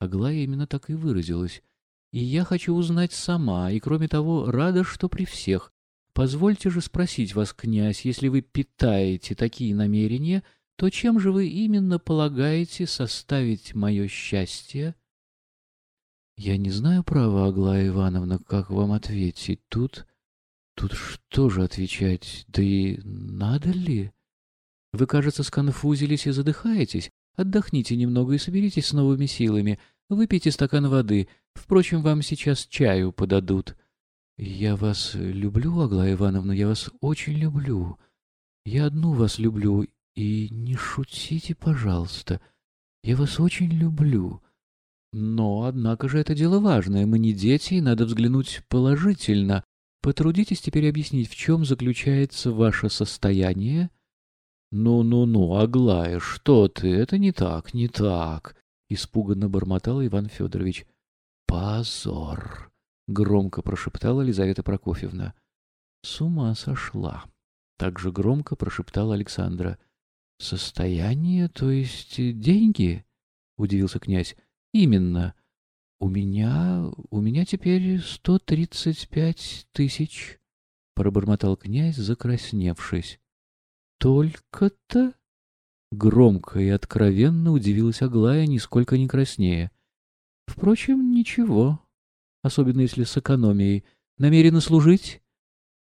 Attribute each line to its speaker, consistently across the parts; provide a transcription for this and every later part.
Speaker 1: Аглая именно так и выразилась. И я хочу узнать сама, и, кроме того, рада, что при всех. Позвольте же спросить вас, князь, если вы питаете такие намерения, то чем же вы именно полагаете составить мое счастье? Я не знаю права, Аглая Ивановна, как вам ответить. Тут... тут что же отвечать? Да и надо ли? Вы, кажется, сконфузились и задыхаетесь. Отдохните немного и соберитесь с новыми силами. Выпейте стакан воды. Впрочем, вам сейчас чаю подадут. Я вас люблю, Аглая Ивановна, я вас очень люблю. Я одну вас люблю, и не шутите, пожалуйста. Я вас очень люблю. Но, однако же, это дело важное. Мы не дети, и надо взглянуть положительно. Потрудитесь теперь объяснить, в чем заключается ваше состояние? Ну-ну-ну, Аглая, что ты? Это не так, не так. Испуганно бормотал Иван Федорович. Позор! Громко прошептала Елизавета Прокофьевна. С ума сошла. Так же громко прошептала Александра. Состояние, то есть деньги? Удивился князь. Именно. У меня... у меня теперь сто тридцать пять тысяч, — пробормотал князь, закрасневшись. Только-то... Громко и откровенно удивилась Аглая, нисколько не краснее. Впрочем, ничего, особенно если с экономией. Намерены служить?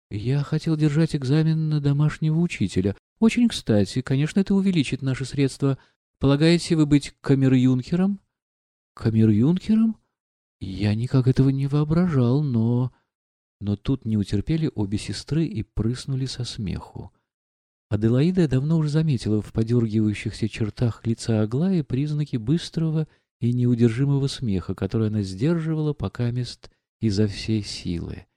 Speaker 1: Я хотел держать экзамен на домашнего учителя. Очень кстати, конечно, это увеличит наши средства. Полагаете вы быть камер-юнкером? камер-юнкером? Я никак этого не воображал, но... Но тут не утерпели обе сестры и прыснули со смеху. Аделаида давно уже заметила в подергивающихся чертах лица Аглаи признаки быстрого и неудержимого смеха, который она сдерживала пока мест изо всей силы.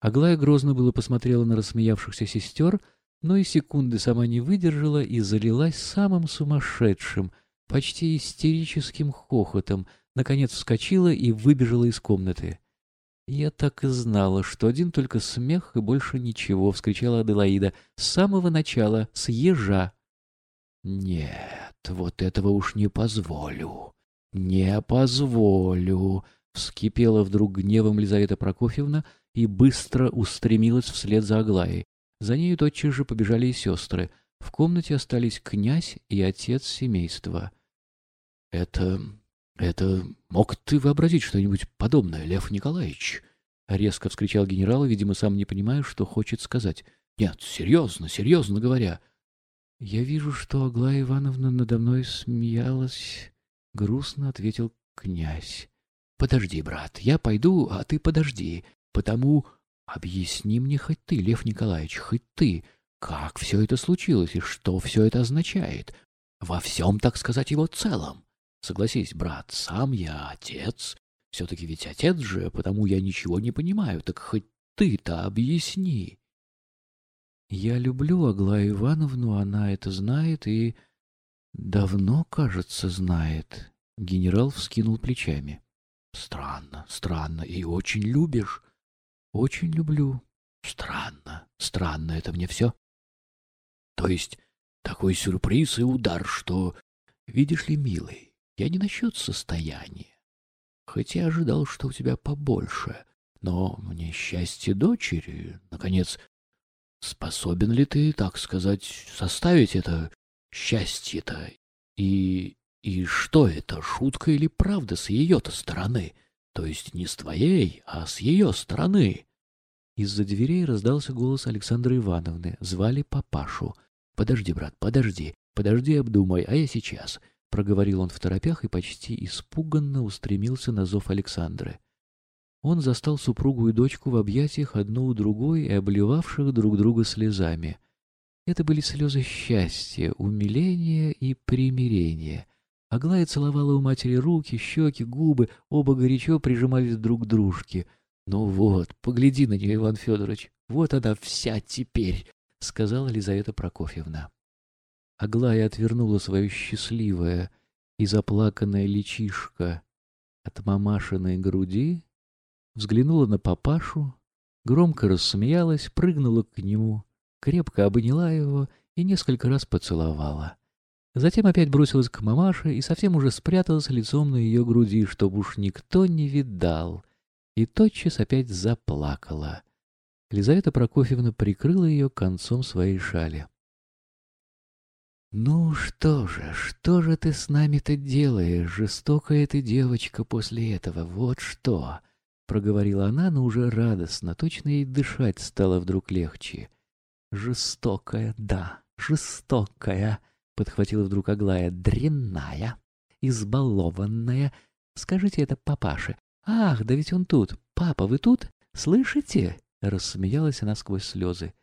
Speaker 1: Аглая грозно было посмотрела на рассмеявшихся сестер, но и секунды сама не выдержала и залилась самым сумасшедшим, почти истерическим хохотом, наконец вскочила и выбежала из комнаты. «Я так и знала, что один только смех и больше ничего!» — вскричала Аделаида. «С самого начала, с ежа!» «Нет, вот этого уж не позволю! Не позволю!» — вскипела вдруг гневом Лизавета Прокофьевна и быстро устремилась вслед за Аглаей. За нею тотчас же побежали и сестры. В комнате остались князь и отец семейства. «Это... это... мог ты вообразить что-нибудь подобное, Лев Николаевич?» Резко вскричал генерал, видимо, сам не понимая, что хочет сказать. «Нет, серьезно, серьезно говоря». «Я вижу, что Аглая Ивановна надо мной смеялась», — грустно ответил князь. «Подожди, брат, я пойду, а ты подожди, потому...» «Объясни мне хоть ты, Лев Николаевич, хоть ты, как все это случилось и что все это означает? Во всем, так сказать, его целом. Согласись, брат, сам я отец. Все-таки ведь отец же, потому я ничего не понимаю. Так хоть ты-то объясни. Я люблю Аглаю Ивановну, она это знает и... Давно, кажется, знает. Генерал вскинул плечами. Странно, странно. И очень любишь? Очень люблю. Странно, странно это мне все. То есть такой сюрприз и удар, что... Видишь ли, милый, я не насчет состояния. Хотя ожидал, что у тебя побольше. Но мне счастье дочери, наконец, способен ли ты, так сказать, составить это счастье-то? И... и что это, шутка или правда с ее-то стороны? То есть не с твоей, а с ее стороны? Из-за дверей раздался голос Александры Ивановны. Звали папашу. «Подожди, брат, подожди. Подожди, обдумай, а я сейчас. — проговорил он в торопях и почти испуганно устремился на зов Александры. Он застал супругу и дочку в объятиях одну у другой и обливавших друг друга слезами. Это были слезы счастья, умиления и примирения. Аглая целовала у матери руки, щеки, губы, оба горячо прижимались друг к дружке. «Ну вот, погляди на нее, Иван Федорович, вот она вся теперь», — сказала Лизавета Прокофьевна. Аглая отвернула свое счастливое и заплаканное личишко от мамашиной груди, взглянула на папашу, громко рассмеялась, прыгнула к нему, крепко обняла его и несколько раз поцеловала. Затем опять бросилась к мамаше и совсем уже спряталась лицом на ее груди, чтобы уж никто не видал, и тотчас опять заплакала. Елизавета Прокофьевна прикрыла ее концом своей шали. «Ну что же, что же ты с нами-то делаешь, жестокая ты девочка после этого, вот что!» Проговорила она, но уже радостно, точно ей дышать стало вдруг легче. «Жестокая, да, жестокая!» подхватила вдруг Аглая, дрянная, избалованная. Скажите это папаше. Ах, да ведь он тут. Папа, вы тут? Слышите? Рассмеялась она сквозь слезы.